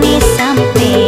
me sampai